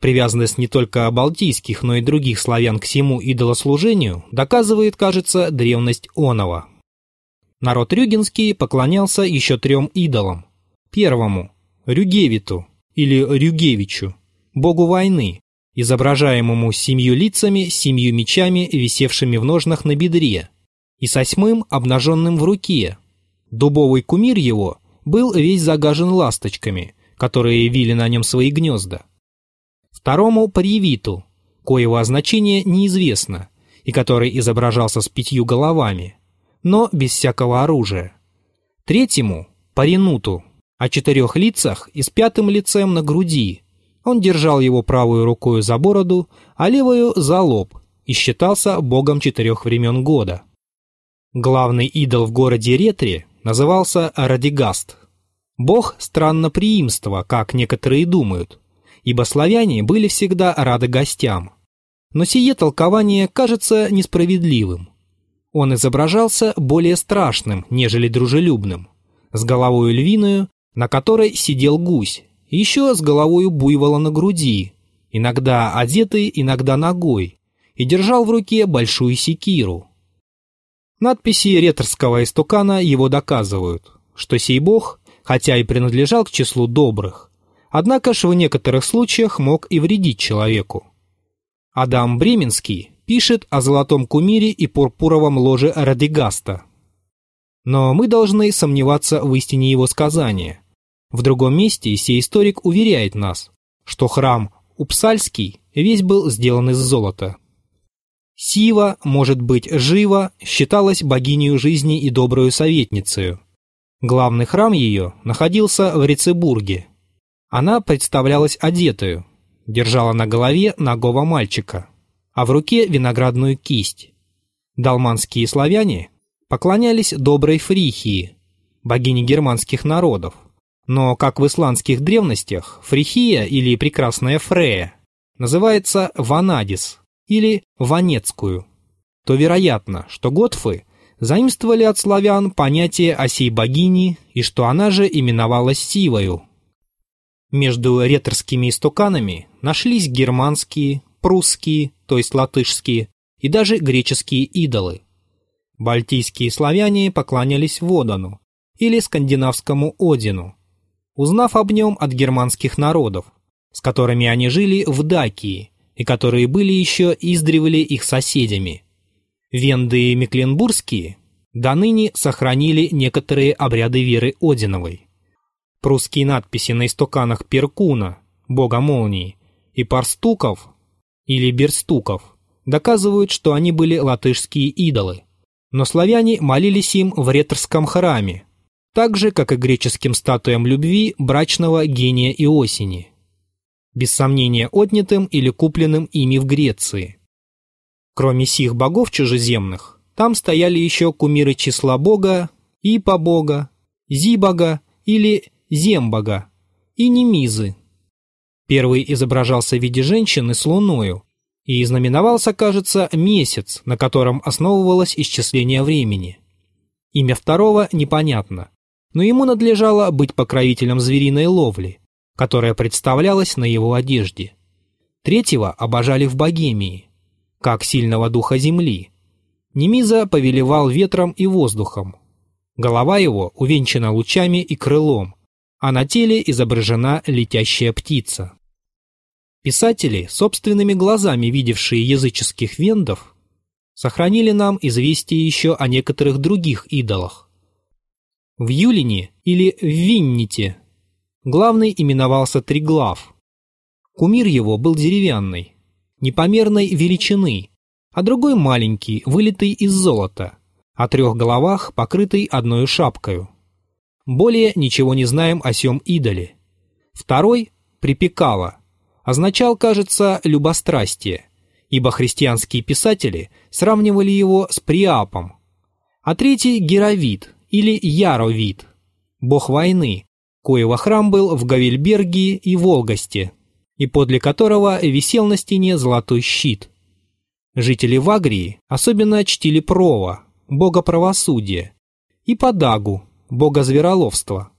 Привязанность не только балтийских, но и других славян к всему идолослужению доказывает, кажется, древность Онова. Народ рюгинский поклонялся еще трем идолам. Первому – Рюгевиту или Рюгевичу, богу войны, изображаемому семью лицами, семью мечами, висевшими в ножнах на бедре, и с восьмым обнаженным в руке. Дубовый кумир его был весь загажен ласточками, которые вили на нем свои гнезда. Второму – Парьевиту, коего значение неизвестно, и который изображался с пятью головами, но без всякого оружия. Третьему – Паринуту, о четырех лицах и с пятым лицем на груди. Он держал его правую рукой за бороду, а левую – за лоб, и считался богом четырех времен года. Главный идол в городе Ретре назывался Радигаст. Бог странноприимства, как некоторые думают, ибо славяне были всегда рады гостям. Но сие толкование кажется несправедливым. Он изображался более страшным, нежели дружелюбным, с головой львиную, на которой сидел гусь, еще с головой буйвола на груди, иногда одетый, иногда ногой, и держал в руке большую секиру. Надписи реторского истукана его доказывают, что сей бог, хотя и принадлежал к числу добрых, однако ж в некоторых случаях мог и вредить человеку. Адам Бременский пишет о золотом кумире и пурпуровом ложе Радигаста. Но мы должны сомневаться в истине его сказания. В другом месте сей историк уверяет нас, что храм Упсальский весь был сделан из золота. Сива, может быть, жива, считалась богиней жизни и добрую советницей. Главный храм ее находился в Рецебурге. Она представлялась одетую, держала на голове ногого мальчика, а в руке виноградную кисть. Далманские славяне поклонялись доброй Фрихии, богине германских народов. Но, как в исландских древностях, Фрихия или прекрасная Фрея называется Ванадис, или Ванецкую, то вероятно, что готфы заимствовали от славян понятие о сей богини и что она же именовалась Сивою. Между реторскими истуканами нашлись германские, прусские, то есть латышские, и даже греческие идолы. Бальтийские славяне поклонялись Водану или скандинавскому Одину, узнав об нем от германских народов, с которыми они жили в Дакии и которые были еще издревле их соседями. Венды Мекленбургские до ныне сохранили некоторые обряды веры Одиновой. Прусские надписи на истоканах Перкуна, бога молнии, и Парстуков или Берстуков доказывают, что они были латышские идолы. Но славяне молились им в реторском храме, так же, как и греческим статуям любви брачного гения и осени без сомнения отнятым или купленным ими в Греции. Кроме сих богов чужеземных, там стояли еще кумиры числа бога, Ипа бога, Зибога или Зембога и Немизы. Первый изображался в виде женщины с луною, и знаменовался, кажется, месяц, на котором основывалось исчисление времени. Имя второго непонятно, но ему надлежало быть покровителем звериной ловли, которая представлялась на его одежде. Третьего обожали в Богемии, как сильного духа земли. Немиза повелевал ветром и воздухом. Голова его увенчана лучами и крылом, а на теле изображена летящая птица. Писатели, собственными глазами видевшие языческих вендов, сохранили нам известие еще о некоторых других идолах. В Юлине или в Винните Главный именовался Триглав. Кумир его был деревянный, непомерной величины, а другой маленький, вылитый из золота, о трех головах, покрытый одной шапкою. Более ничего не знаем о сем идоле. Второй, Припекало, означал, кажется, любострастие, ибо христианские писатели сравнивали его с Приапом. А третий – Геровид или Яровид, бог войны, коего храм был в Гавельберге и Волгосте, и подле которого висел на стене золотой щит. Жители Вагрии особенно чтили Прова, бога правосудия, и Подагу, бога звероловства.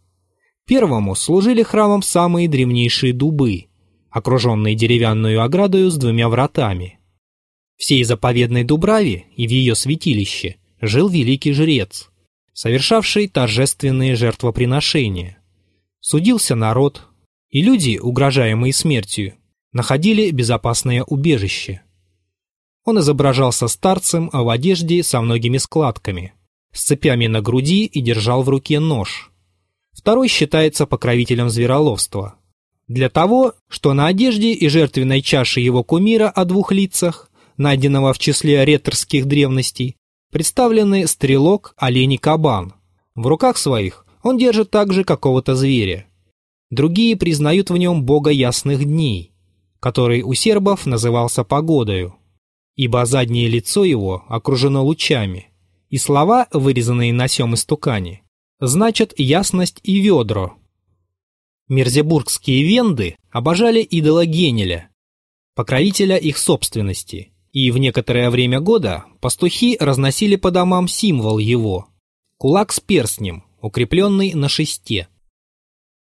Первому служили храмом самые древнейшие дубы, окруженный деревянную оградою с двумя вратами. В сей заповедной Дубраве и в ее святилище жил великий жрец, совершавший торжественные жертвоприношения. Судился народ, и люди, угрожаемые смертью, находили безопасное убежище. Он изображался старцем в одежде со многими складками, с цепями на груди и держал в руке нож. Второй считается покровителем звероловства. Для того, что на одежде и жертвенной чаше его кумира о двух лицах, найденного в числе реторских древностей, представлены стрелок, олень и кабан. В руках своих он держит также какого-то зверя. Другие признают в нем бога ясных дней, который у сербов назывался погодою, ибо заднее лицо его окружено лучами, и слова, вырезанные на сём истукане, значат ясность и ведро. Мерзебургские венды обожали идола Генеля, покровителя их собственности, и в некоторое время года пастухи разносили по домам символ его – кулак с перстнем, укрепленный на шесте.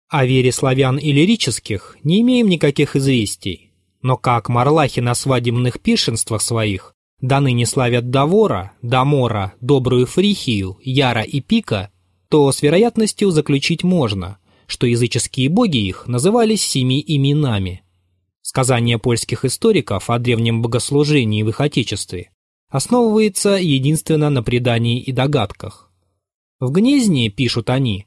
О вере славян и лирических не имеем никаких известий, но как марлахи на свадебных пиршенствах своих до ныне славят Давора, Дамора, Добрую Фрихию, Яра и Пика, то с вероятностью заключить можно, что языческие боги их назывались семи именами – Сказание польских историков о древнем богослужении в их отечестве основывается единственно на предании и догадках. В Гнезне, пишут они,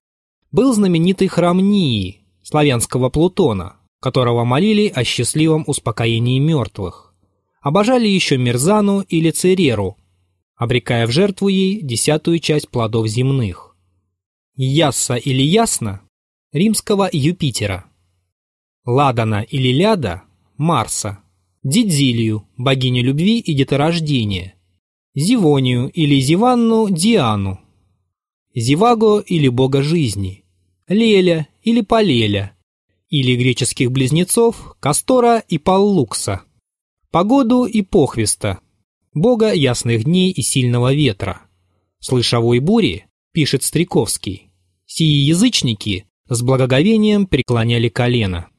был знаменитый храм Нии, славянского Плутона, которого молили о счастливом успокоении мертвых. Обожали еще Мерзану или Цереру, обрекая в жертву ей десятую часть плодов земных. Ясса или Ясна – римского Юпитера. Ладана или Ляда Марса, Дидзилию, богиню любви и деторождения, Зивонию или Зиванну Диану, Зиваго или бога жизни, Леля или Палеля, или греческих близнецов Кастора и Паллукса, Погоду и Похвиста, бога ясных дней и сильного ветра. Слышавой бури, пишет Стриковский, сии язычники с благоговением преклоняли колено.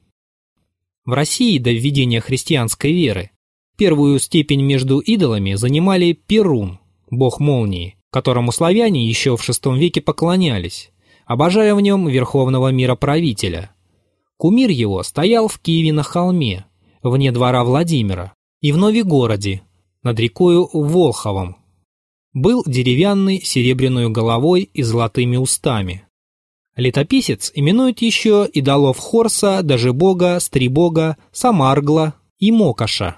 В России до введения христианской веры первую степень между идолами занимали Перун, бог молнии, которому славяне еще в VI веке поклонялись, обожая в нем верховного мироправителя. Кумир его стоял в Киеве на холме, вне двора Владимира, и в Новигороде, над рекою Волховом. Был деревянный серебряную головой и золотыми устами. Летописец именует еще идолов Хорса, даже бога, Стрибога, Самаргла и Мокаша,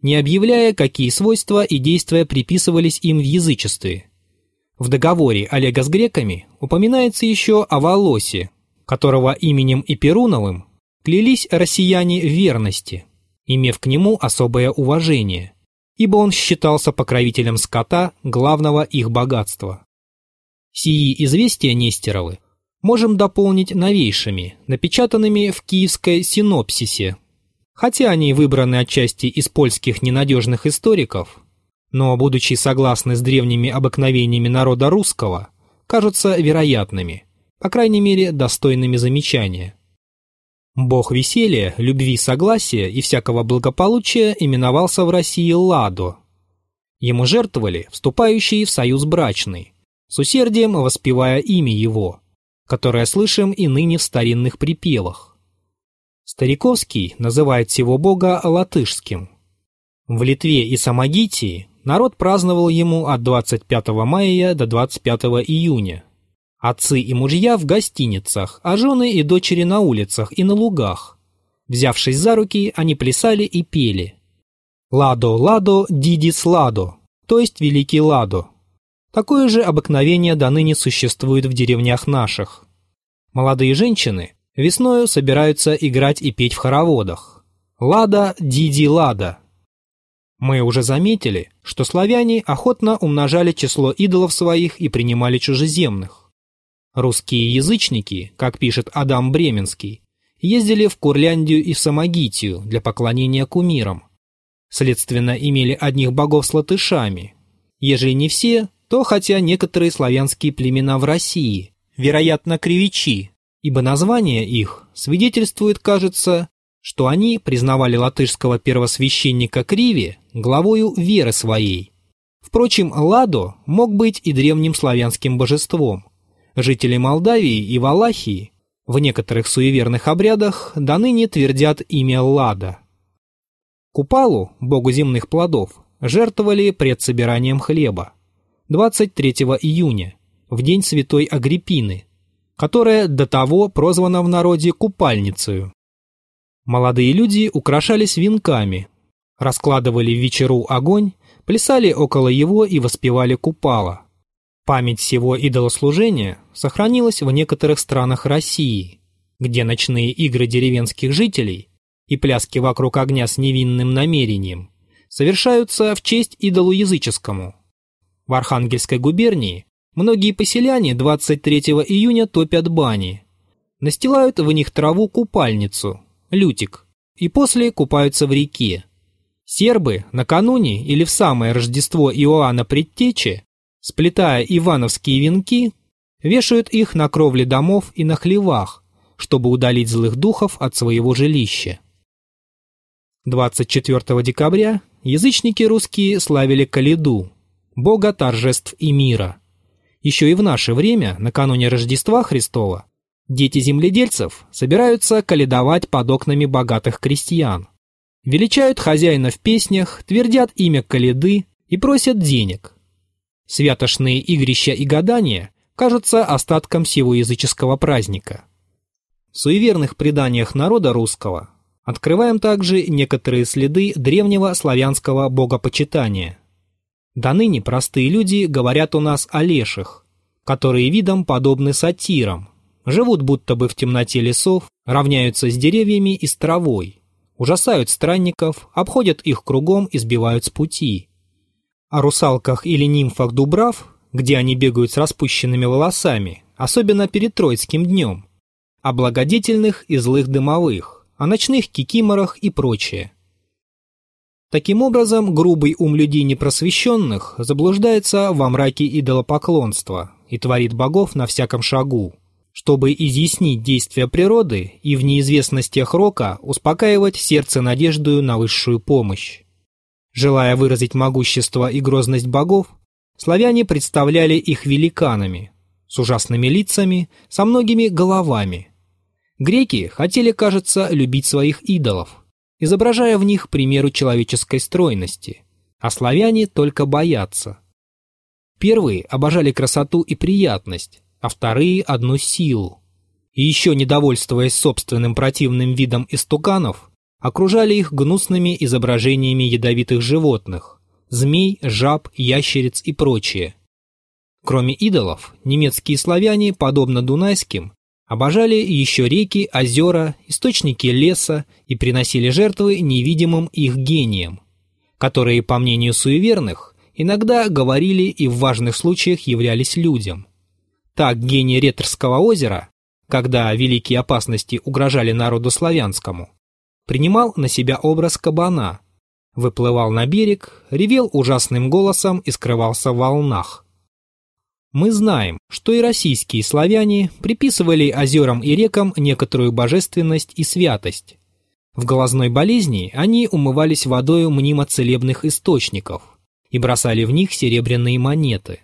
не объявляя, какие свойства и действия приписывались им в язычестве. В договоре Олега с греками упоминается еще о Волосе, которого именем Иперуновым клялись россияне в верности, имев к нему особое уважение, ибо он считался покровителем скота, главного их богатства. Сии известия Нестеровы можем дополнить новейшими, напечатанными в киевской синопсисе. Хотя они выбраны отчасти из польских ненадежных историков, но, будучи согласны с древними обыкновениями народа русского, кажутся вероятными, по крайней мере, достойными замечания. Бог веселья, любви, согласия и всякого благополучия именовался в России Ладо. Ему жертвовали вступающие в союз брачный, с усердием воспевая имя его – которое слышим и ныне в старинных припевах. Стариковский называет всего бога латышским. В Литве и Самогитии народ праздновал ему от 25 мая до 25 июня. Отцы и мужья в гостиницах, а жены и дочери на улицах и на лугах. Взявшись за руки, они плясали и пели. «Ладо, ладо, дидис ладо», то есть «Великий ладо», Такое же обыкновение до ныне существует в деревнях наших. Молодые женщины весною собираются играть и петь в хороводах. Лада, диди, лада. Мы уже заметили, что славяне охотно умножали число идолов своих и принимали чужеземных. Русские язычники, как пишет Адам Бременский, ездили в Курляндию и в Самогитию для поклонения кумирам. Следственно, имели одних богов с латышами. Ежели не все, то хотя некоторые славянские племена в России, вероятно, кривичи, ибо название их свидетельствует, кажется, что они признавали латышского первосвященника Криви главою веры своей. Впрочем, Ладо мог быть и древним славянским божеством. Жители Молдавии и Валахии в некоторых суеверных обрядах до ныне твердят имя Лада. Купалу, богу земных плодов, жертвовали пред собиранием хлеба 23 июня, в день святой Агриппины, которая до того прозвана в народе Купальницею. Молодые люди украшались венками, раскладывали в вечеру огонь, плясали около его и воспевали купала. Память всего идолослужения сохранилась в некоторых странах России, где ночные игры деревенских жителей и пляски вокруг огня с невинным намерением совершаются в честь идолу языческому. В Архангельской губернии многие поселяне 23 июня топят бани, настилают в них траву-купальницу, лютик, и после купаются в реке. Сербы накануне или в самое Рождество Иоанна Предтечи, сплетая ивановские венки, вешают их на кровле домов и на хлевах, чтобы удалить злых духов от своего жилища. 24 декабря язычники русские славили Калиду, бога торжеств и мира. Еще и в наше время, накануне Рождества Христова, Дети земледельцев собираются каледовать под окнами богатых крестьян. Величают хозяина в песнях, твердят имя Каледы и просят денег. Святошные игрища и гадания кажутся остатком всего языческого праздника. В суеверных преданиях народа русского открываем также некоторые следы древнего славянского богопочитания. До ныне простые люди говорят у нас о леших, которые видом подобны сатирам, живут будто бы в темноте лесов, равняются с деревьями и с травой, ужасают странников, обходят их кругом и сбивают с пути. О русалках или нимфах Дубрав, где они бегают с распущенными волосами, особенно перед Троицким днем, о благодетельных и злых дымовых, о ночных кикиморах и прочее. Таким образом, грубый ум людей непросвещенных заблуждается во мраке идолопоклонства и творит богов на всяком шагу чтобы изъяснить действия природы и в неизвестностях рока успокаивать сердце надеждою на высшую помощь. Желая выразить могущество и грозность богов, славяне представляли их великанами, с ужасными лицами, со многими головами. Греки хотели, кажется, любить своих идолов, изображая в них примеру человеческой стройности, а славяне только боятся. Первые обожали красоту и приятность, а вторые – одну силу. И еще недовольствуясь собственным противным видом истуканов, окружали их гнусными изображениями ядовитых животных – змей, жаб, ящериц и прочее. Кроме идолов, немецкие славяне, подобно дунайским, обожали еще реки, озера, источники леса и приносили жертвы невидимым их гениям, которые, по мнению суеверных, иногда говорили и в важных случаях являлись людям – так гений Ретерского озера, когда великие опасности угрожали народу славянскому, принимал на себя образ кабана, выплывал на берег, ревел ужасным голосом и скрывался в волнах. Мы знаем, что и российские славяне приписывали озерам и рекам некоторую божественность и святость. В глазной болезни они умывались водою мнимо целебных источников и бросали в них серебряные монеты.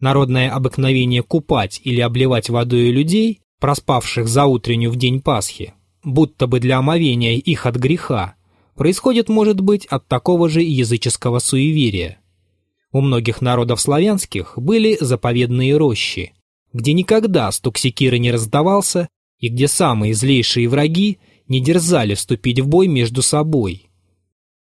Народное обыкновение купать или обливать водой людей, проспавших за утреннюю в день Пасхи, будто бы для омовения их от греха, происходит, может быть, от такого же языческого суеверия. У многих народов славянских были заповедные рощи, где никогда стук секиры не раздавался и где самые злейшие враги не дерзали вступить в бой между собой.